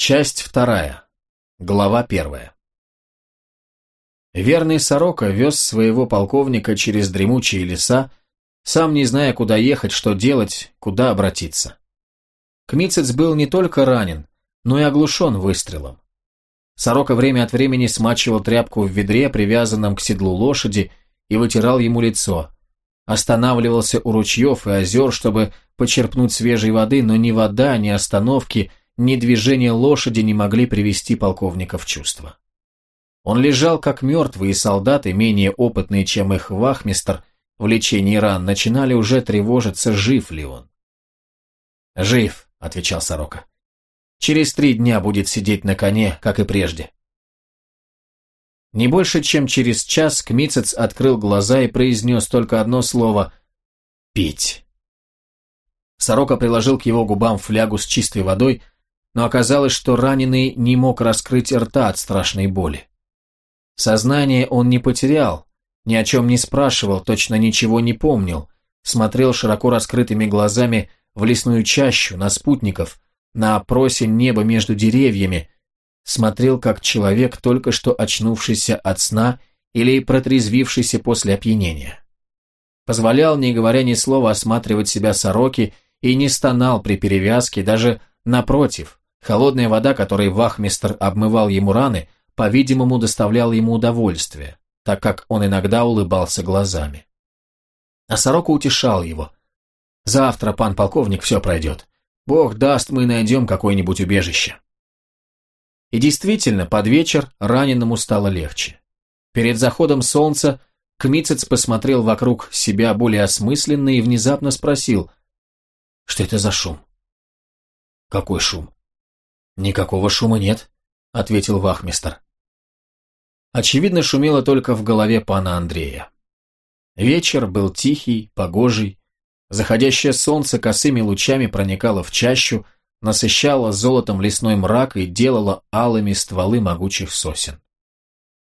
Часть вторая. Глава первая. Верный Сорока вез своего полковника через дремучие леса, сам не зная, куда ехать, что делать, куда обратиться. Кмицец был не только ранен, но и оглушен выстрелом. Сорока время от времени смачивал тряпку в ведре, привязанном к седлу лошади, и вытирал ему лицо. Останавливался у ручьев и озер, чтобы почерпнуть свежей воды, но ни вода, ни остановки, ни движение лошади не могли привести полковника в чувство. Он лежал как мертвый, и солдаты, менее опытные, чем их вахмистр, в лечении ран, начинали уже тревожиться, жив ли он. «Жив», — отвечал Сорока. «Через три дня будет сидеть на коне, как и прежде». Не больше, чем через час Кмицец открыл глаза и произнес только одно слово «пить». Сорока приложил к его губам флягу с чистой водой, но оказалось, что раненый не мог раскрыть рта от страшной боли. Сознание он не потерял, ни о чем не спрашивал, точно ничего не помнил, смотрел широко раскрытыми глазами в лесную чащу, на спутников, на просень неба между деревьями, смотрел как человек, только что очнувшийся от сна или протрезвившийся после опьянения. Позволял, не говоря ни слова, осматривать себя сороки и не стонал при перевязке, даже напротив, холодная вода, которой вахмистр обмывал ему раны, по-видимому, доставляла ему удовольствие, так как он иногда улыбался глазами. А сорока утешал его. «Завтра, пан полковник, все пройдет. Бог даст, мы найдем какое-нибудь убежище». И действительно, под вечер раненому стало легче. Перед заходом солнца Кмицец посмотрел вокруг себя более осмысленно и внезапно спросил, что это за шум? Какой шум? Никакого шума нет, ответил вахмистр. Очевидно, шумело только в голове пана Андрея. Вечер был тихий, погожий, заходящее солнце косыми лучами проникало в чащу, насыщала золотом лесной мрак и делала алыми стволы могучих сосен.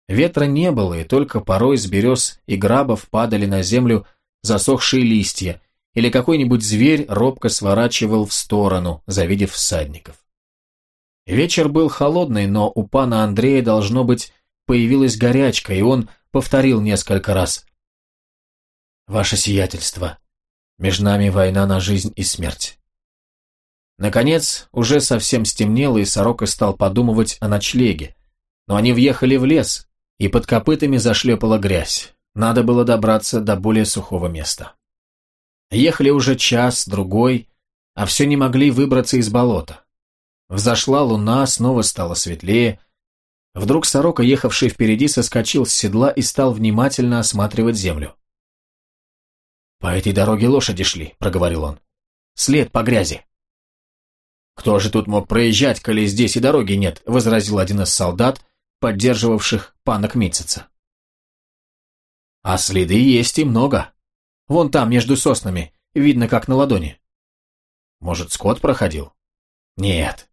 Ветра не было, и только порой с берез и грабов падали на землю засохшие листья, или какой-нибудь зверь робко сворачивал в сторону, завидев всадников. Вечер был холодный, но у пана Андрея, должно быть, появилась горячка, и он повторил несколько раз. «Ваше сиятельство, между нами война на жизнь и смерть». Наконец, уже совсем стемнело, и Сорока стал подумывать о ночлеге. Но они въехали в лес, и под копытами зашлепала грязь. Надо было добраться до более сухого места. Ехали уже час, другой, а все не могли выбраться из болота. Взошла луна, снова стало светлее. Вдруг сорока, ехавший впереди, соскочил с седла и стал внимательно осматривать землю. «По этой дороге лошади шли», — проговорил он. «След по грязи». «Кто же тут мог проезжать, коли здесь и дороги нет?» – возразил один из солдат, поддерживавших пана Кмитцица. «А следы есть и много. Вон там, между соснами, видно как на ладони». «Может, скот проходил?» «Нет.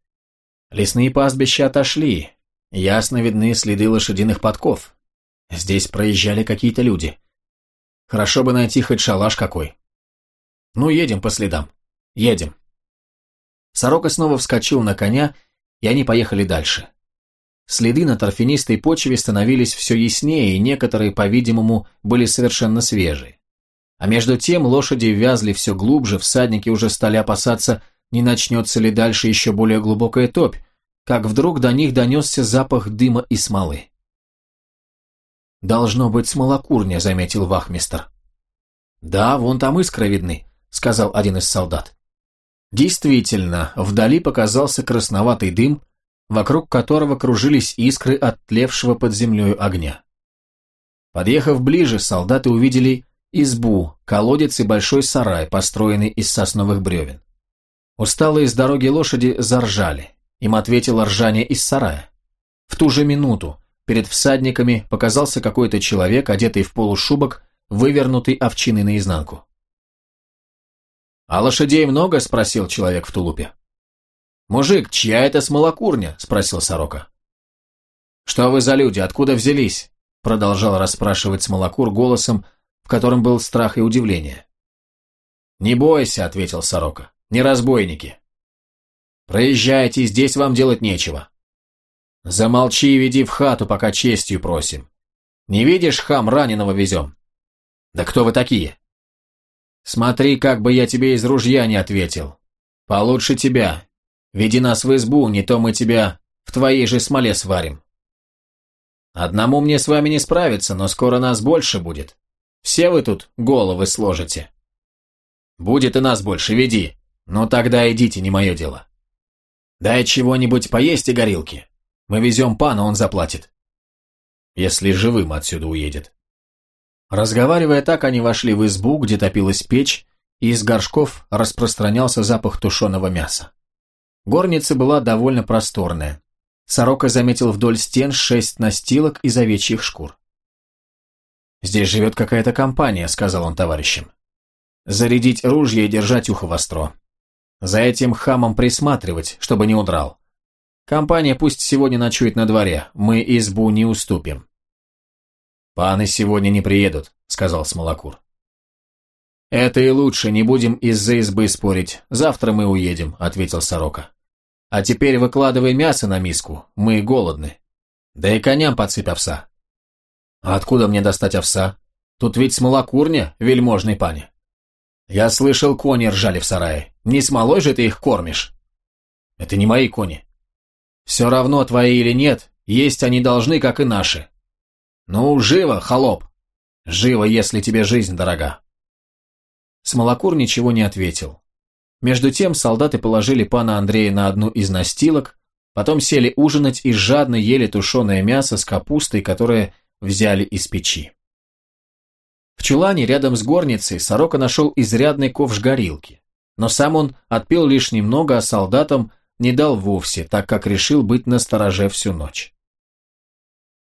Лесные пастбища отошли. Ясно видны следы лошадиных подков. Здесь проезжали какие-то люди. Хорошо бы найти хоть шалаш какой. Ну, едем по следам. Едем». Сорока снова вскочил на коня, и они поехали дальше. Следы на торфянистой почве становились все яснее, и некоторые, по-видимому, были совершенно свежие. А между тем лошади вязли все глубже, всадники уже стали опасаться, не начнется ли дальше еще более глубокая топь, как вдруг до них донесся запах дыма и смолы. «Должно быть смолокурня», — заметил вахмистр. «Да, вон там искры видны», — сказал один из солдат. Действительно, вдали показался красноватый дым, вокруг которого кружились искры от тлевшего под землей огня. Подъехав ближе, солдаты увидели избу, колодец и большой сарай, построенный из сосновых бревен. Усталые с дороги лошади заржали. Им ответило ржание из сарая. В ту же минуту перед всадниками показался какой-то человек, одетый в полушубок, вывернутый овчиной наизнанку. «А лошадей много?» – спросил человек в тулупе. «Мужик, чья это смолокурня?» – спросил сорока. «Что вы за люди? Откуда взялись?» – продолжал расспрашивать смолокур голосом, в котором был страх и удивление. «Не бойся», – ответил сорока, – «не разбойники». Проезжайте, здесь вам делать нечего. Замолчи и веди в хату, пока честью просим. Не видишь, хам, раненого везем? Да кто вы такие? Смотри, как бы я тебе из ружья не ответил. Получше тебя. Веди нас в избу, не то мы тебя в твоей же смоле сварим. Одному мне с вами не справиться, но скоро нас больше будет. Все вы тут головы сложите. Будет и нас больше, веди. Но тогда идите, не мое дело. Дай чего-нибудь поесть и горилки. Мы везем пана, он заплатит. Если живым отсюда уедет. Разговаривая так, они вошли в избу, где топилась печь, и из горшков распространялся запах тушеного мяса. Горница была довольно просторная. Сорока заметил вдоль стен шесть настилок из овечьих шкур. «Здесь живет какая-то компания», — сказал он товарищам. «Зарядить ружья и держать ухо востро. За этим хамом присматривать, чтобы не удрал. Компания пусть сегодня ночует на дворе, мы избу не уступим». «Паны сегодня не приедут», — сказал Смолокур. «Это и лучше, не будем из-за избы спорить. Завтра мы уедем», — ответил Сорока. «А теперь выкладывай мясо на миску, мы голодны. Да и коням подсыпь овса». «А откуда мне достать овса? Тут ведь смолокурня, вельможный пане». «Я слышал, кони ржали в сарае. Не смолой же ты их кормишь?» «Это не мои кони». «Все равно, твои или нет, есть они должны, как и наши». «Ну, живо, холоп!» «Живо, если тебе жизнь дорога». Смолокур ничего не ответил. Между тем солдаты положили пана Андрея на одну из настилок, потом сели ужинать и жадно ели тушеное мясо с капустой, которое взяли из печи. В чулане рядом с горницей Сорока нашел изрядный ковш горилки, но сам он отпил лишь немного, а солдатам не дал вовсе, так как решил быть настороже всю ночь.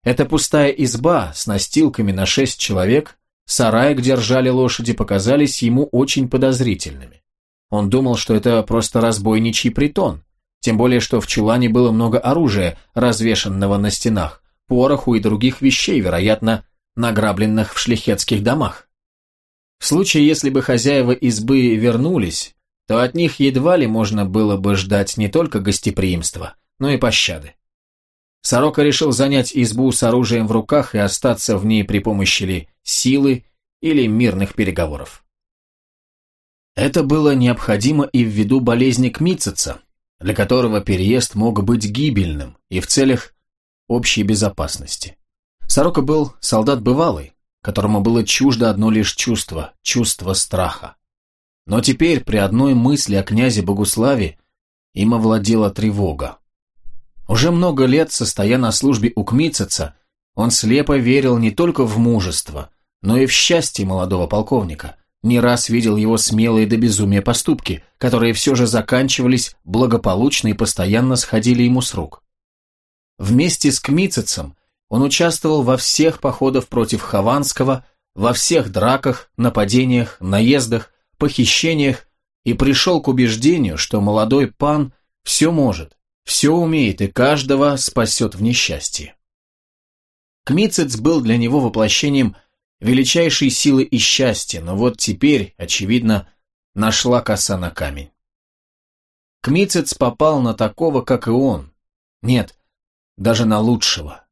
Эта пустая изба с настилками на шесть человек, сарай, где ржали лошади, показались ему очень подозрительными. Он думал, что это просто разбойничий притон, тем более, что в чулане было много оружия, развешанного на стенах, пороху и других вещей, вероятно, награбленных в шляхетских домах. В случае, если бы хозяева избы вернулись, то от них едва ли можно было бы ждать не только гостеприимства, но и пощады. Сорока решил занять избу с оружием в руках и остаться в ней при помощи ли силы или мирных переговоров. Это было необходимо и ввиду болезни Кмитцица, для которого переезд мог быть гибельным, и в целях общей безопасности. Сорока был солдат бывалый, которому было чуждо одно лишь чувство – чувство страха. Но теперь при одной мысли о князе Богуславе им овладела тревога. Уже много лет, состоя на службе у Кмитцица, он слепо верил не только в мужество, но и в счастье молодого полковника, не раз видел его смелые до безумия поступки, которые все же заканчивались благополучно и постоянно сходили ему с рук. Вместе с Кмицецем он участвовал во всех походах против Хованского, во всех драках, нападениях, наездах, похищениях и пришел к убеждению, что молодой пан все может, все умеет и каждого спасет в несчастье. Кмицец был для него воплощением величайшей силы и счастья, но вот теперь, очевидно, нашла коса на камень. Кмицец попал на такого, как и он. Нет, даже на лучшего.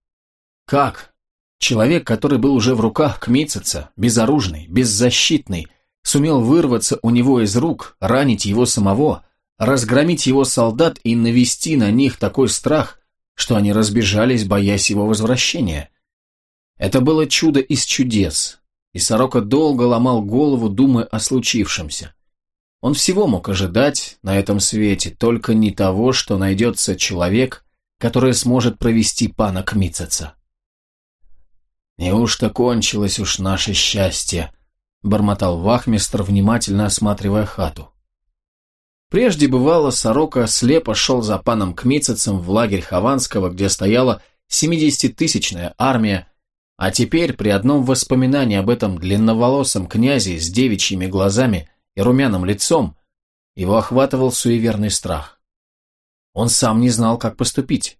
Как? Человек, который был уже в руках Кмитцица, безоружный, беззащитный, сумел вырваться у него из рук, ранить его самого, разгромить его солдат и навести на них такой страх, что они разбежались, боясь его возвращения. Это было чудо из чудес, и Сорока долго ломал голову, думая о случившемся. Он всего мог ожидать на этом свете, только не того, что найдется человек, которое сможет провести пана Кмицеца. «Неужто кончилось уж наше счастье?» — бормотал вахмистр, внимательно осматривая хату. Прежде бывало, Сорока слепо шел за паном Кмицецем в лагерь Хованского, где стояла семидесятитысячная армия, а теперь при одном воспоминании об этом длинноволосом князе с девичьими глазами и румяным лицом его охватывал суеверный страх. Он сам не знал, как поступить.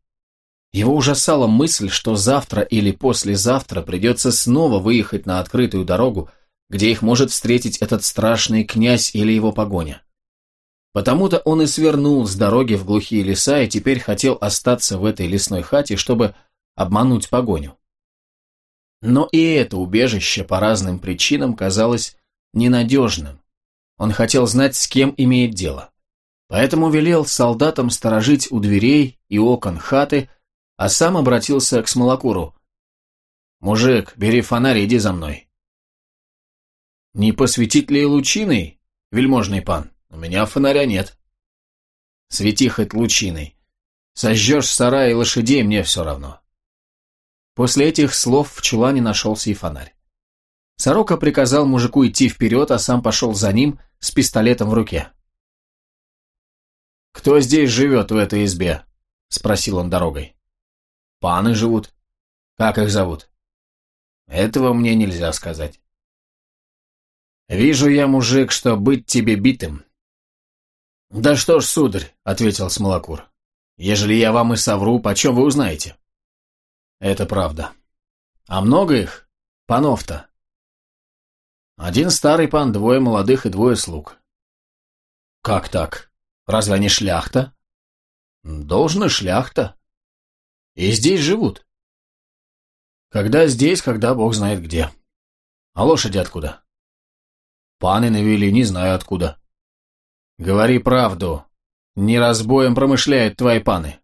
Его ужасала мысль, что завтра или послезавтра придется снова выехать на открытую дорогу, где их может встретить этот страшный князь или его погоня. Потому-то он и свернул с дороги в глухие леса и теперь хотел остаться в этой лесной хате, чтобы обмануть погоню. Но и это убежище по разным причинам казалось ненадежным. Он хотел знать, с кем имеет дело. Поэтому велел солдатам сторожить у дверей и окон хаты, а сам обратился к Смолокуру. «Мужик, бери фонарь, иди за мной». «Не посветить ли лучиной, вельможный пан? У меня фонаря нет». «Свети хоть лучиной. Сожжешь сарай и лошадей, мне все равно». После этих слов в чулане нашелся и фонарь. Сорока приказал мужику идти вперед, а сам пошел за ним с пистолетом в руке. «Кто здесь живет в этой избе?» – спросил он дорогой. «Паны живут. Как их зовут?» «Этого мне нельзя сказать». «Вижу я, мужик, что быть тебе битым». «Да что ж, сударь», — ответил Смолокур, — «ежели я вам и совру, почем вы узнаете?» «Это правда. А много их? Панов-то?» «Один старый пан, двое молодых и двое слуг». «Как так? Разве они шляхта?» «Должна шляхта. И здесь живут». «Когда здесь, когда бог знает где. А лошади откуда?» Паны навели, не знаю откуда. Говори правду. Не разбоем промышляют твои паны.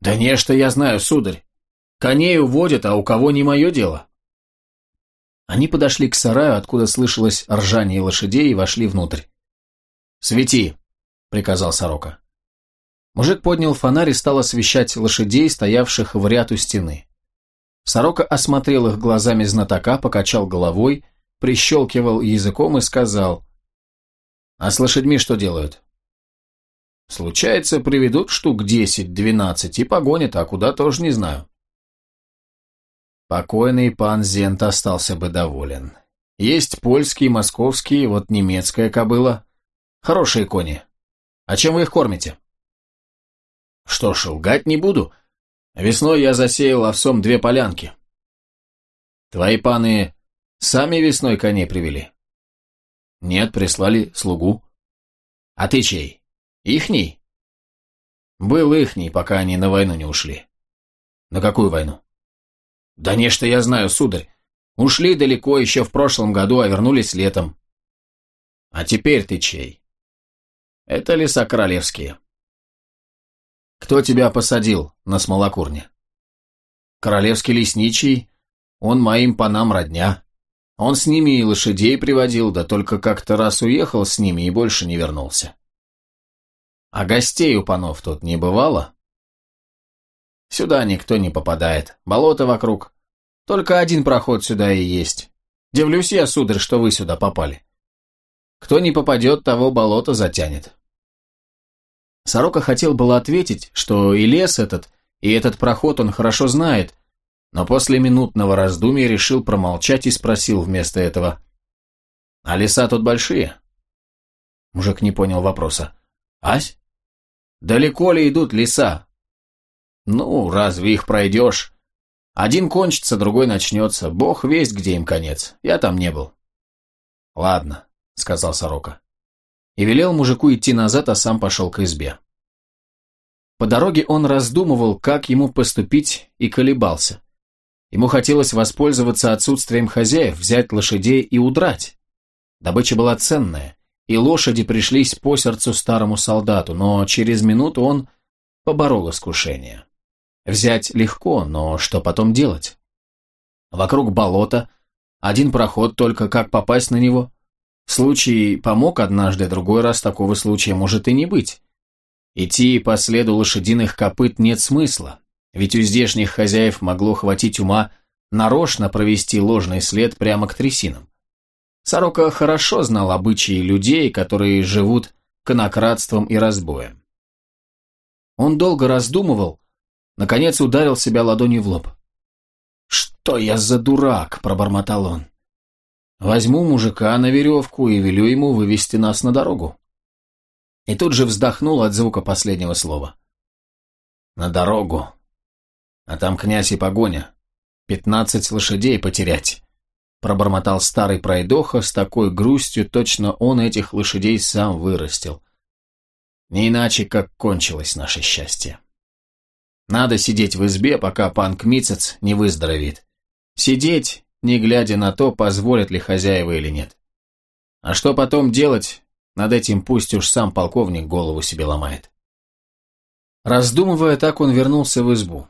Да не, что я знаю, сударь. Коней уводят, а у кого не мое дело. Они подошли к сараю, откуда слышалось ржание лошадей, и вошли внутрь. «Свети!» — приказал сорока. Мужик поднял фонарь и стал освещать лошадей, стоявших в ряд у стены. Сорока осмотрел их глазами знатока, покачал головой прищелкивал языком и сказал, «А с лошадьми что делают?» «Случается, приведут штук десять-двенадцать и погонят, а куда тоже не знаю». Покойный пан Зент остался бы доволен. Есть польские, московские, вот немецкая кобыла. Хорошие кони. А чем вы их кормите? Что ж, лгать не буду. Весной я засеял овсом две полянки. Твои паны Сами весной коней привели? Нет, прислали слугу. А ты чей? Ихний? Был ихний, пока они на войну не ушли. На какую войну? Да не, что я знаю, сударь. Ушли далеко еще в прошлом году, а вернулись летом. А теперь ты чей? Это леса королевские. Кто тебя посадил на смолокурне? Королевский лесничий, он моим панам родня. Он с ними и лошадей приводил, да только как-то раз уехал с ними и больше не вернулся. А гостей у панов тут не бывало? Сюда никто не попадает, болото вокруг. Только один проход сюда и есть. Дивлюсь я, сударь, что вы сюда попали. Кто не попадет, того болото затянет. Сорока хотел было ответить, что и лес этот, и этот проход он хорошо знает, но после минутного раздумья решил промолчать и спросил вместо этого. «А леса тут большие?» Мужик не понял вопроса. «Ась? Далеко ли идут леса?» «Ну, разве их пройдешь? Один кончится, другой начнется. Бог весть, где им конец. Я там не был». «Ладно», — сказал Сорока. И велел мужику идти назад, а сам пошел к избе. По дороге он раздумывал, как ему поступить, и колебался. Ему хотелось воспользоваться отсутствием хозяев, взять лошадей и удрать. Добыча была ценная, и лошади пришлись по сердцу старому солдату, но через минуту он поборол искушение. Взять легко, но что потом делать? Вокруг болота, один проход только, как попасть на него? Случай помог однажды, другой раз такого случая может и не быть. Идти по следу лошадиных копыт нет смысла. Ведь у здешних хозяев могло хватить ума нарочно провести ложный след прямо к трясинам. Сорока хорошо знал обычаи людей, которые живут конократством и разбоем. Он долго раздумывал, наконец ударил себя ладонью в лоб. «Что я за дурак?» – пробормотал он. «Возьму мужика на веревку и велю ему вывести нас на дорогу». И тут же вздохнул от звука последнего слова. «На дорогу», а там князь и погоня. Пятнадцать лошадей потерять. Пробормотал старый пройдоха с такой грустью, точно он этих лошадей сам вырастил. Не иначе, как кончилось наше счастье. Надо сидеть в избе, пока пан Кмицец не выздоровеет. Сидеть, не глядя на то, позволят ли хозяева или нет. А что потом делать, над этим пусть уж сам полковник голову себе ломает. Раздумывая так, он вернулся в избу.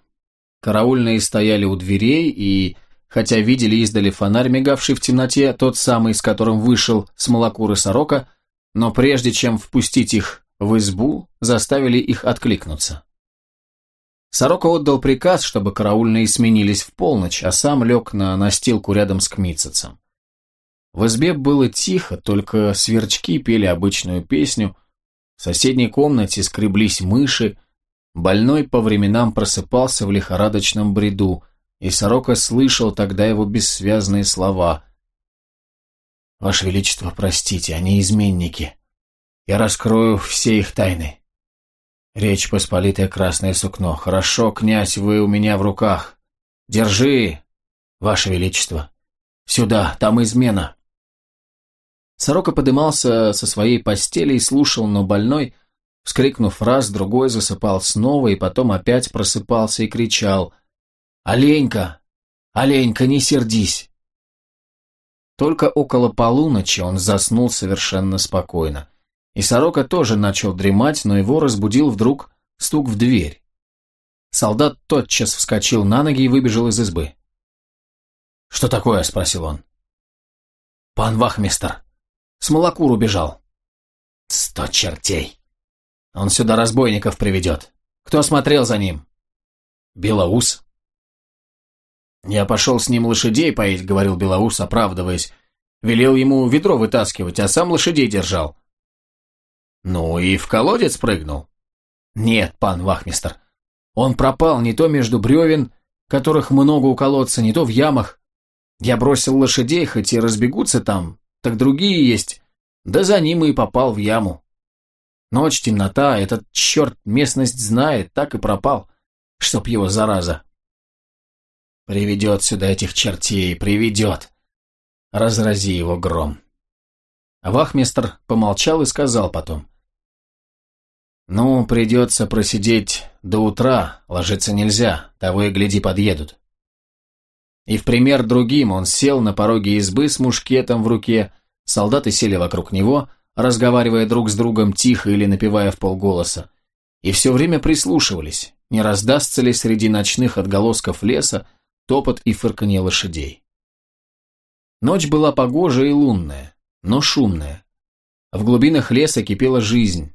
Караульные стояли у дверей и, хотя видели издали фонарь, мигавший в темноте, тот самый, с которым вышел с молокуры сорока, но прежде чем впустить их в избу, заставили их откликнуться. Сорока отдал приказ, чтобы караульные сменились в полночь, а сам лег на настилку рядом с Кмитцецем. В избе было тихо, только сверчки пели обычную песню, в соседней комнате скреблись мыши, больной по временам просыпался в лихорадочном бреду, и Сорока слышал тогда его бессвязные слова. «Ваше Величество, простите, они изменники. Я раскрою все их тайны. Речь Посполитое красное сукно. Хорошо, князь, вы у меня в руках. Держи, Ваше Величество. Сюда, там измена. Сорока подымался со своей постели и слушал, но больной, вскрикнув раз, другой засыпал снова и потом опять просыпался и кричал «Оленька! Оленька, не сердись!» Только около полуночи он заснул совершенно спокойно. И сорока тоже начал дремать, но его разбудил вдруг стук в дверь. Солдат тотчас вскочил на ноги и выбежал из избы. «Что такое?» – спросил он. «Пан Вахмистер. С молокур убежал». «Сто чертей! Он сюда разбойников приведет. Кто смотрел за ним?» «Белоус». «Я пошел с ним лошадей поить», — говорил Белоус, оправдываясь. Велел ему ведро вытаскивать, а сам лошадей держал. «Ну и в колодец прыгнул?» «Нет, пан Вахмистер. Он пропал не то между бревен, которых много у колодца, не то в ямах. Я бросил лошадей, хоть и разбегутся там, так другие есть, да за ним и попал в яму. Ночь, темнота, этот черт местность знает, так и пропал, чтоб его зараза. Приведет сюда этих чертей, приведет. Разрази его гром. Вахмистр помолчал и сказал потом. «Ну, придется просидеть до утра, ложиться нельзя, того и гляди подъедут». И в пример другим он сел на пороге избы с мушкетом в руке, солдаты сели вокруг него, разговаривая друг с другом тихо или напевая в полголоса, и все время прислушивались, не раздастся ли среди ночных отголосков леса топот и фырканье лошадей. Ночь была погожая и лунная, но шумная. В глубинах леса кипела жизнь,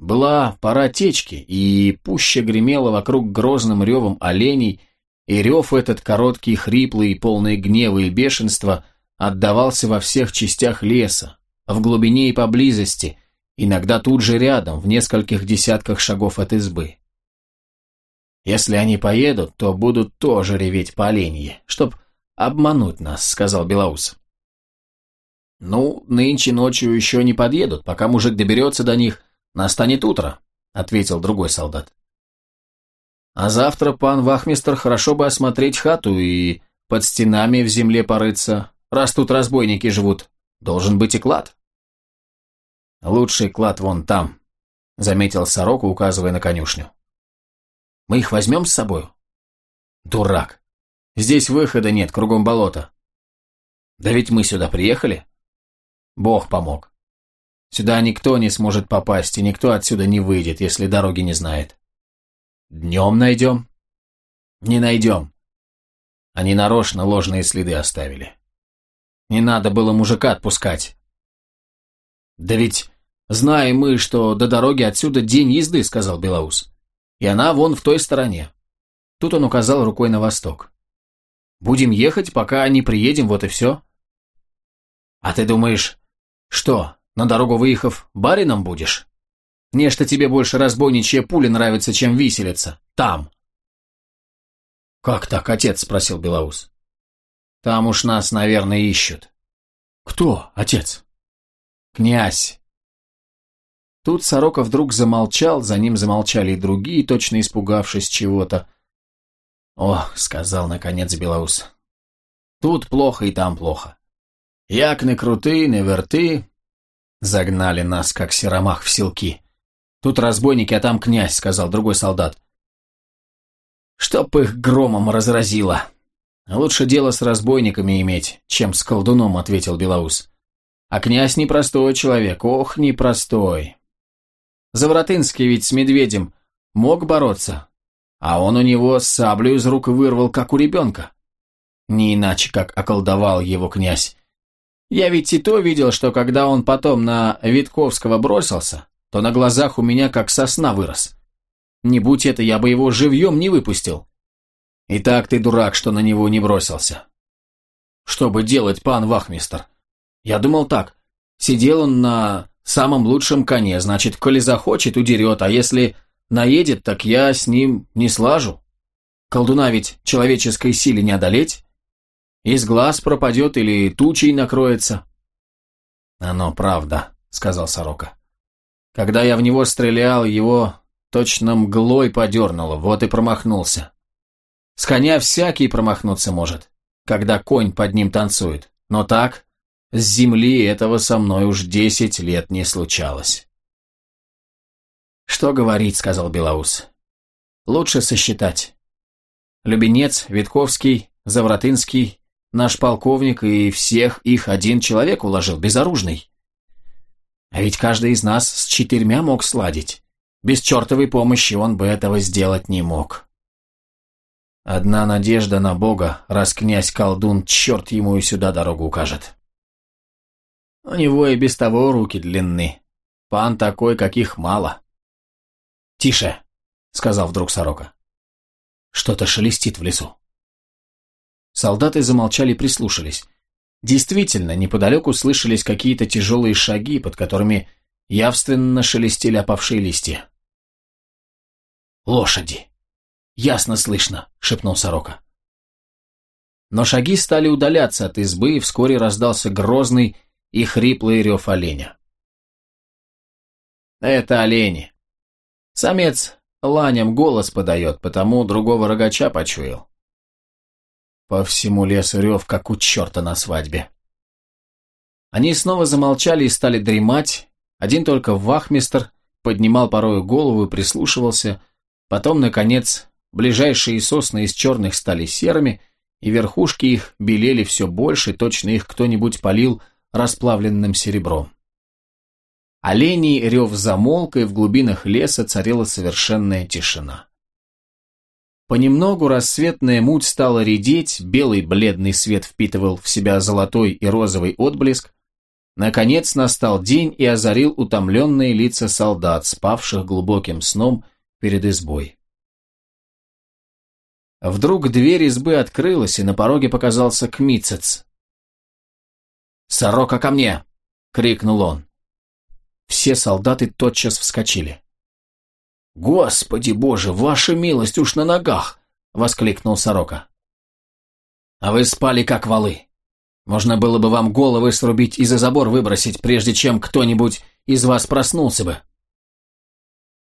была пора течки, и пуще гремела вокруг грозным ревом оленей, и рев этот короткий, хриплый, полный гнева и бешенства отдавался во всех частях леса, в глубине и поблизости, иногда тут же рядом, в нескольких десятках шагов от избы. «Если они поедут, то будут тоже реветь по оленье, чтоб обмануть нас», — сказал Белоус. «Ну, нынче ночью еще не подъедут, пока мужик доберется до них, «Настанет утро», — ответил другой солдат. «А завтра, пан Вахмистер, хорошо бы осмотреть хату и под стенами в земле порыться, раз тут разбойники живут. Должен быть и клад». «Лучший клад вон там», — заметил сороку, указывая на конюшню. «Мы их возьмем с собою?» «Дурак! Здесь выхода нет, кругом болото». «Да ведь мы сюда приехали». «Бог помог. Сюда никто не сможет попасть, и никто отсюда не выйдет, если дороги не знает. Днем найдем? Не найдем. Они нарочно ложные следы оставили. Не надо было мужика отпускать. Да ведь знаем мы, что до дороги отсюда день езды, сказал Белоус. И она вон в той стороне. Тут он указал рукой на восток. Будем ехать, пока не приедем, вот и все. А ты думаешь, что, на дорогу выехав, барином будешь? Нечто тебе больше разбойничья пуля нравится, чем виселица. Там. Как так, отец? Спросил Белоус. Там уж нас, наверное, ищут. Кто, отец? Князь. Тут Сорока вдруг замолчал, за ним замолчали и другие, точно испугавшись чего-то. «О», — сказал наконец Белоус, — «тут плохо и там плохо. Як не крути, не верти, Загнали нас, как серомах, в селки. Тут разбойники, а там князь», — сказал другой солдат. «Чтоб их громом разразило. Лучше дело с разбойниками иметь, чем с колдуном», — ответил Белоус. «А князь непростой человек, ох, непростой. Заворотынский ведь с медведем мог бороться, а он у него саблю из рук вырвал, как у ребенка. Не иначе, как околдовал его князь. Я ведь и то видел, что когда он потом на Витковского бросился, то на глазах у меня как сосна вырос. Не будь это, я бы его живьем не выпустил. И так ты дурак, что на него не бросился. Что бы делать, пан Вахмистер? Я думал так. Сидел он на самом лучшем коне, значит, коли захочет, удерет, а если наедет, так я с ним не слажу. Колдуна ведь человеческой силе не одолеть. Из глаз пропадет или тучей накроется. Оно правда, сказал Сорока. Когда я в него стрелял, его точно мглой подернуло, вот и промахнулся. С коня всякий промахнуться может, когда конь под ним танцует. Но так, с земли этого со мной уж десять лет не случалось. «Что говорить», — сказал Белоус. «Лучше сосчитать. Любенец, Витковский, Завратынский, Наш полковник и всех их один человек уложил, безоружный. А ведь каждый из нас с четырьмя мог сладить. Без чертовой помощи он бы этого сделать не мог. Одна надежда на Бога, раз князь-колдун, черт ему и сюда дорогу укажет. У него и без того руки длинны. Пан такой, каких мало. «Тише!» — сказал вдруг сорока. Что-то шелестит в лесу. Солдаты замолчали и прислушались. Действительно, неподалеку слышались какие-то тяжелые шаги, под которыми явственно шелестели опавшие листья. «Лошади! Ясно слышно!» — шепнул сорока. Но шаги стали удаляться от избы, и вскоре раздался грозный и хриплый рев оленя. «Это олени. Самец ланям голос подает, потому другого рогача почуял. По всему лесу рев, как у черта на свадьбе. Они снова замолчали и стали дремать. Один только вахмистр поднимал порою голову и прислушивался. Потом, наконец, ближайшие сосны из черных стали серыми, и верхушки их белели все больше, точно их кто-нибудь полил расплавленным серебром. Оленей рев замолк, и в глубинах леса царила совершенная тишина. Понемногу рассветная муть стала редеть, белый бледный свет впитывал в себя золотой и розовый отблеск. Наконец настал день и озарил утомленные лица солдат, спавших глубоким сном перед избой. Вдруг дверь избы открылась, и на пороге показался Кмицец. «Сорока ко мне!» — крикнул он. Все солдаты тотчас вскочили. «Господи боже, ваша милость уж на ногах!» — воскликнул сорока. «А вы спали как валы. Можно было бы вам головы срубить и за забор выбросить, прежде чем кто-нибудь из вас проснулся бы».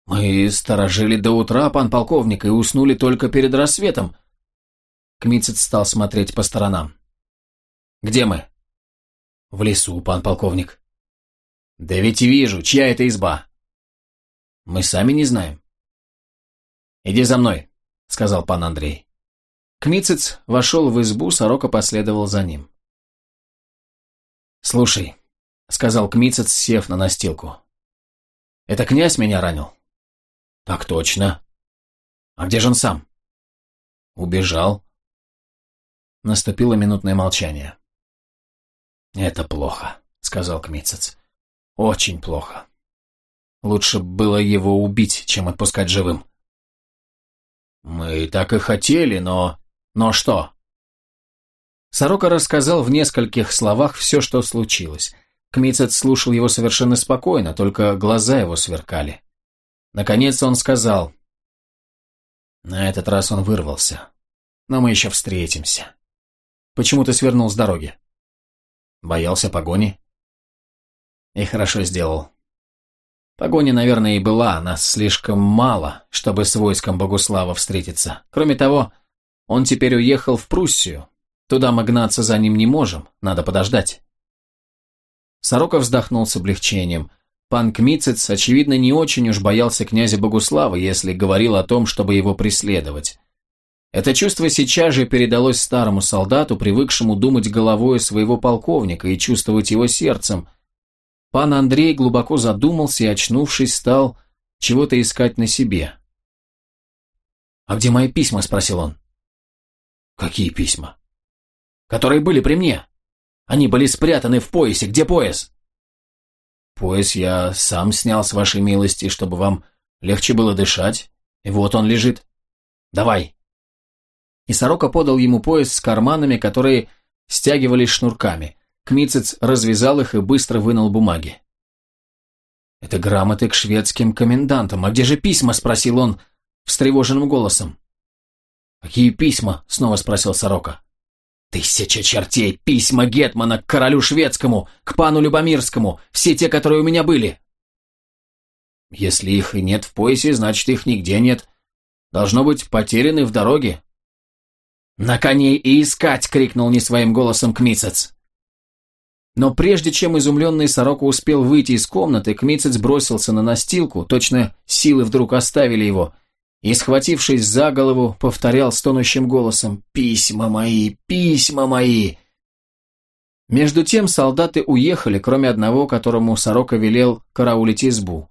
«Мы сторожили до утра, пан полковник, и уснули только перед рассветом». Кмицец стал смотреть по сторонам. «Где мы?» «В лесу, пан полковник». «Да ведь вижу, чья это изба?» Мы сами не знаем. Иди за мной, сказал пан Андрей. Кмицец вошел в избу, сорока последовал за ним. «Слушай», — сказал Кмицец, сев на настилку. «Это князь меня ранил?» «Так точно». «А где же он сам?» «Убежал». Наступило минутное молчание. «Это плохо», — сказал Кмицец. «Очень плохо. Лучше было его убить, чем отпускать живым. Мы так и хотели, но... Но что? Сорока рассказал в нескольких словах все, что случилось. Кмицет слушал его совершенно спокойно, только глаза его сверкали. Наконец он сказал... На этот раз он вырвался. Но мы еще встретимся. Почему ты свернул с дороги? Боялся погони? И хорошо сделал. Погоня, наверное, и была, нас слишком мало, чтобы с войском Богуслава встретиться. Кроме того, он теперь уехал в Пруссию. Туда мы гнаться за ним не можем, надо подождать. Сорока вздохнул с облегчением. Пан Кмицец, очевидно, не очень уж боялся князя Богуслава, если говорил о том, чтобы его преследовать. Это чувство сейчас же передалось старому солдату, привыкшему думать головой своего полковника и чувствовать его сердцем. Пан Андрей глубоко задумался и, очнувшись, стал чего-то искать на себе. «А где мои письма?» – спросил он. «Какие письма?» «Которые были при мне. Они были спрятаны в поясе. Где пояс?» Пояс я сам снял с вашей милости, чтобы вам легче было дышать. И вот он лежит. Давай. И сорока подал ему пояс с карманами, которые стягивались шнурками. Кмицец развязал их и быстро вынул бумаги. «Это грамоты к шведским комендантам. А где же письма?» – спросил он встревоженным голосом. «Какие письма?» – снова спросил сорока. Тысяча чертей, письма Гетмана к королю шведскому, к пану Любомирскому, все те, которые у меня были. Если их и нет в поясе, значит их нигде нет. Должно быть, потеряны в дороге. «На коней и искать!» — крикнул не своим голосом Кмицец. Но прежде чем изумленный сорока успел выйти из комнаты, Кмицец бросился на настилку, точно силы вдруг оставили его — и, схватившись за голову, повторял стонущим голосом «Письма мои! Письма мои!» Между тем солдаты уехали, кроме одного, которому Сорока велел караулить избу.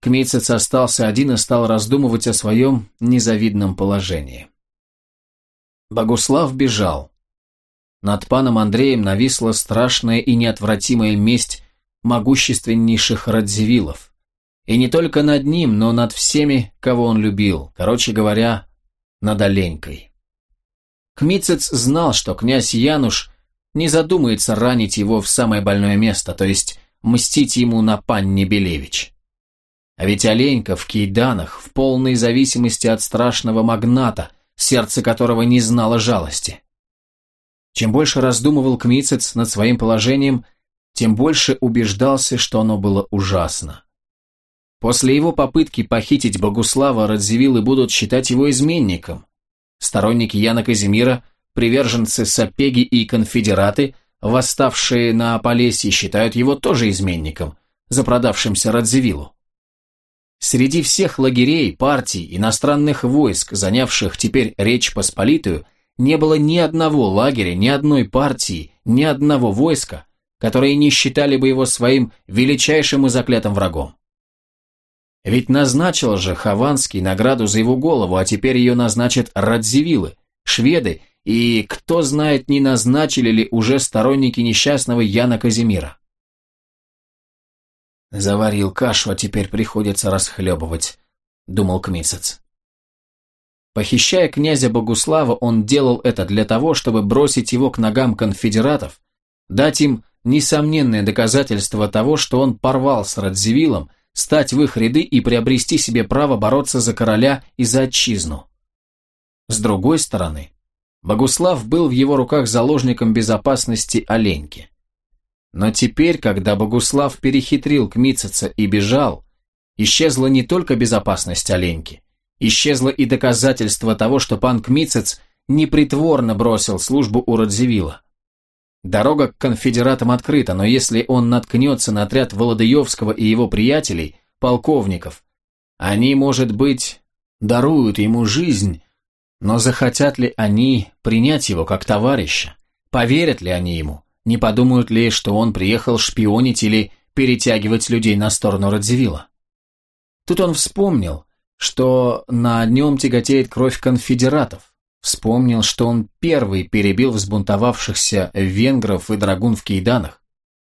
Кмицец остался один и стал раздумывать о своем незавидном положении. Богуслав бежал. Над паном Андреем нависла страшная и неотвратимая месть могущественнейших радзивиллов. И не только над ним, но над всеми, кого он любил, короче говоря, над Оленькой. Кмицец знал, что князь Януш не задумается ранить его в самое больное место, то есть мстить ему на панне Белевич. А ведь Оленька в Кейданах в полной зависимости от страшного магната, сердце которого не знало жалости. Чем больше раздумывал Кмицец над своим положением, тем больше убеждался, что оно было ужасно. После его попытки похитить Богуслава Радзивиллы будут считать его изменником. Сторонники Яна Казимира, приверженцы Сапеги и конфедераты, восставшие на Полесье, считают его тоже изменником, запродавшимся Радзивиллу. Среди всех лагерей, партий, иностранных войск, занявших теперь Речь Посполитую, не было ни одного лагеря, ни одной партии, ни одного войска, которые не считали бы его своим величайшим и заклятым врагом. Ведь назначил же Хованский награду за его голову, а теперь ее назначат Радзивиллы, шведы, и кто знает, не назначили ли уже сторонники несчастного Яна Казимира. «Заварил кашу, а теперь приходится расхлебывать», — думал Кмицец. Похищая князя Богуслава, он делал это для того, чтобы бросить его к ногам конфедератов, дать им несомненное доказательство того, что он порвал с Радзивиллом, стать в их ряды и приобрести себе право бороться за короля и за отчизну. С другой стороны, Богуслав был в его руках заложником безопасности Оленьки. Но теперь, когда Богуслав перехитрил Кмицеца и бежал, исчезла не только безопасность Оленьки, исчезло и доказательство того, что пан Кмицец непритворно бросил службу у Радзивилла. Дорога к конфедератам открыта, но если он наткнется на отряд Володаевского и его приятелей, полковников, они, может быть, даруют ему жизнь, но захотят ли они принять его как товарища? Поверят ли они ему? Не подумают ли, что он приехал шпионить или перетягивать людей на сторону Радзивилла? Тут он вспомнил, что на нем тяготеет кровь конфедератов. Вспомнил, что он первый перебил взбунтовавшихся венгров и драгун в Кейданах,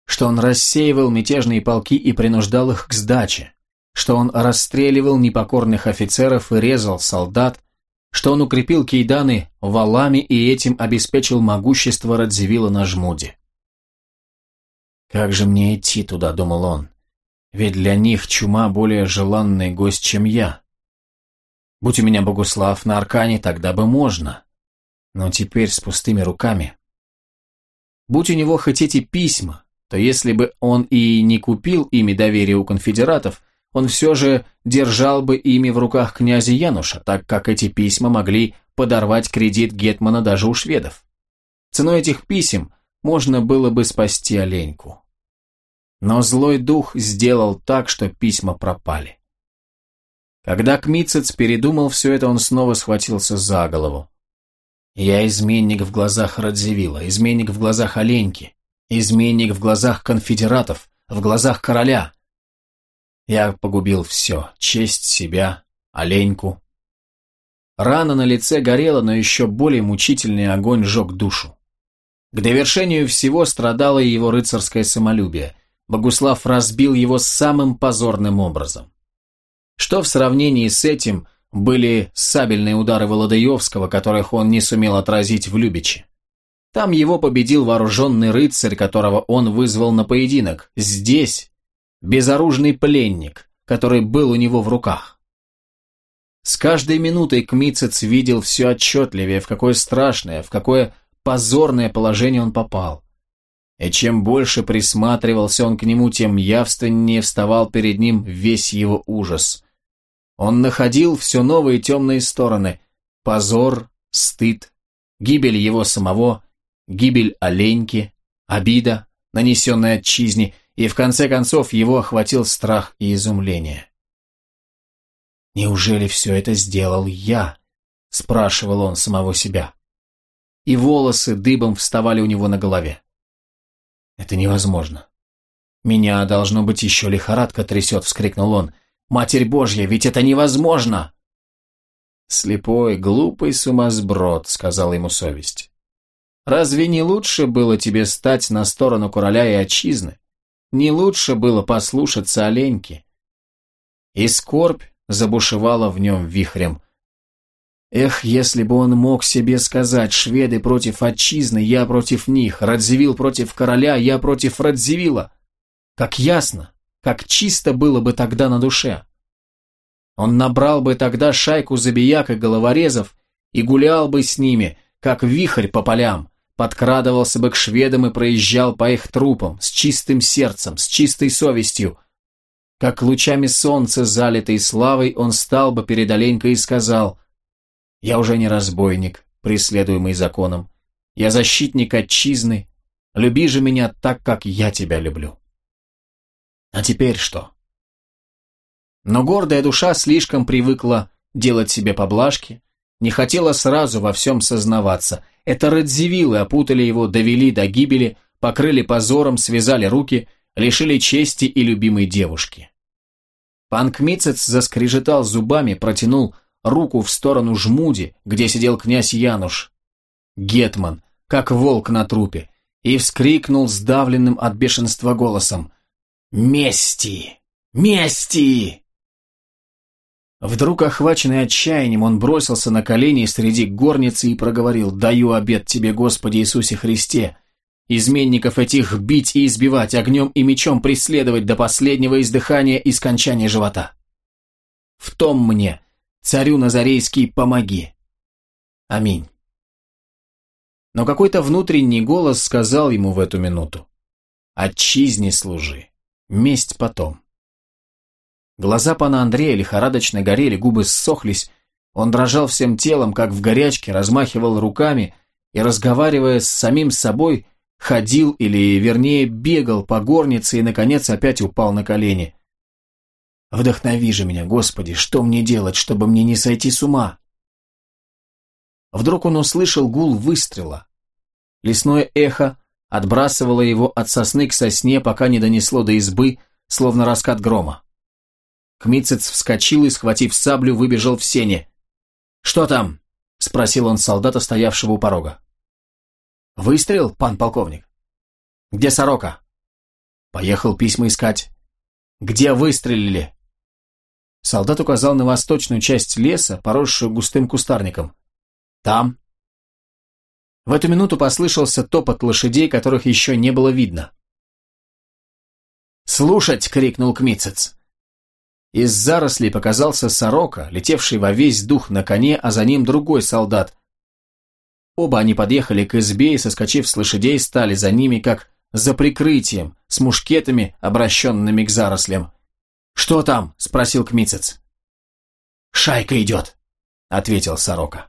что он рассеивал мятежные полки и принуждал их к сдаче, что он расстреливал непокорных офицеров и резал солдат, что он укрепил Кейданы валами и этим обеспечил могущество Радзивилла на жмуде. «Как же мне идти туда?» – думал он. «Ведь для них чума более желанный гость, чем я. Будь у меня Богуслав на Аркане, тогда бы можно. Но теперь с пустыми руками. Будь у него хоть эти письма, то если бы он и не купил ими доверие у конфедератов, он все же держал бы ими в руках князя Януша, так как эти письма могли подорвать кредит Гетмана даже у шведов. Ценой этих писем можно было бы спасти Оленьку. Но злой дух сделал так, что письма пропали. Когда Кмицец передумал все это, он снова схватился за голову. «Я изменник в глазах Радзивилла, изменник в глазах Оленьки, изменник в глазах конфедератов, в глазах короля. Я погубил все, честь себя, Оленьку, Рана на лице горела, но еще более мучительный огонь жег душу. К довершению всего страдало и его рыцарское самолюбие. Богуслав разбил его самым позорным образом. Что в сравнении с этим были сабельные удары Володаевского, которых он не сумел отразить в Любиче. Там его победил вооруженный рыцарь, которого он вызвал на поединок. Здесь безоружный пленник, который был у него в руках. С каждой минутой Кмицец видел все отчетливее, в какое страшное, в какое позорное положение он попал. И чем больше присматривался он к нему, тем явственнее вставал перед ним весь его ужас. Он находил все новые темные стороны – позор, стыд, гибель его самого, гибель оленьки, обида, нанесенная отчизне, и в конце концов его охватил страх и изумление. «Неужели все это сделал я?» – спрашивал он самого себя. И волосы дыбом вставали у него на голове. «Это невозможно. Меня, должно быть, еще лихорадка трясет», – вскрикнул он. «Матерь Божья, ведь это невозможно!» «Слепой, глупый сумасброд», – сказала ему совесть. «Разве не лучше было тебе стать на сторону короля и отчизны? Не лучше было послушаться оленьки?» И скорбь забушевала в нем вихрем. Эх, если бы он мог себе сказать, шведы против отчизны, я против них, Радзивилл против короля, я против Радзивилла. Как ясно, как чисто было бы тогда на душе. Он набрал бы тогда шайку забияк и головорезов и гулял бы с ними, как вихрь по полям, подкрадывался бы к шведам и проезжал по их трупам, с чистым сердцем, с чистой совестью – как лучами солнца, залитой славой, он стал бы перед Оленькой и сказал, «Я уже не разбойник, преследуемый законом. Я защитник отчизны. Люби же меня так, как я тебя люблю». А теперь что? Но гордая душа слишком привыкла делать себе поблажки, не хотела сразу во всем сознаваться. Это Радзивиллы опутали его, довели до гибели, покрыли позором, связали руки – лишили чести и любимой девушки. Пан Кмицец заскрежетал зубами, протянул руку в сторону жмуди, где сидел князь Януш. Гетман, как волк на трупе, и вскрикнул сдавленным от бешенства голосом «Мести! Мести!» Вдруг, охваченный отчаянием, он бросился на колени среди горницы и проговорил «Даю обет тебе, Господи Иисусе Христе, Изменников этих бить и избивать, огнем и мечом преследовать до последнего издыхания и скончания живота. В том мне, царю Назарейский, помоги. Аминь. Но какой-то внутренний голос сказал ему в эту минуту. Отчизне служи, месть потом. Глаза пана Андрея лихорадочно горели, губы ссохлись, он дрожал всем телом, как в горячке, размахивал руками и, разговаривая с самим собой, ходил или, вернее, бегал по горнице и, наконец, опять упал на колени. «Вдохнови же меня, Господи, что мне делать, чтобы мне не сойти с ума?» Вдруг он услышал гул выстрела. Лесное эхо отбрасывало его от сосны к сосне, пока не донесло до избы, словно раскат грома. Кмицец вскочил и, схватив саблю, выбежал в сене. «Что там?» — спросил он солдата, стоявшего у порога. Выстрел, пан полковник? Где сорока? Поехал письма искать. Где выстрелили? Солдат указал на восточную часть леса, поросшую густым кустарником. Там. В эту минуту послышался топот лошадей, которых еще не было видно. «Слушать!» — крикнул Кмицец. Из зарослей показался сорока, летевший во весь дух на коне, а за ним другой солдат, Оба они подъехали к избе и, соскочив с лошадей, стали за ними, как за прикрытием, с мушкетами, обращенными к зарослям. «Что там?» – спросил Кмицец. «Шайка идет», – ответил Сорока.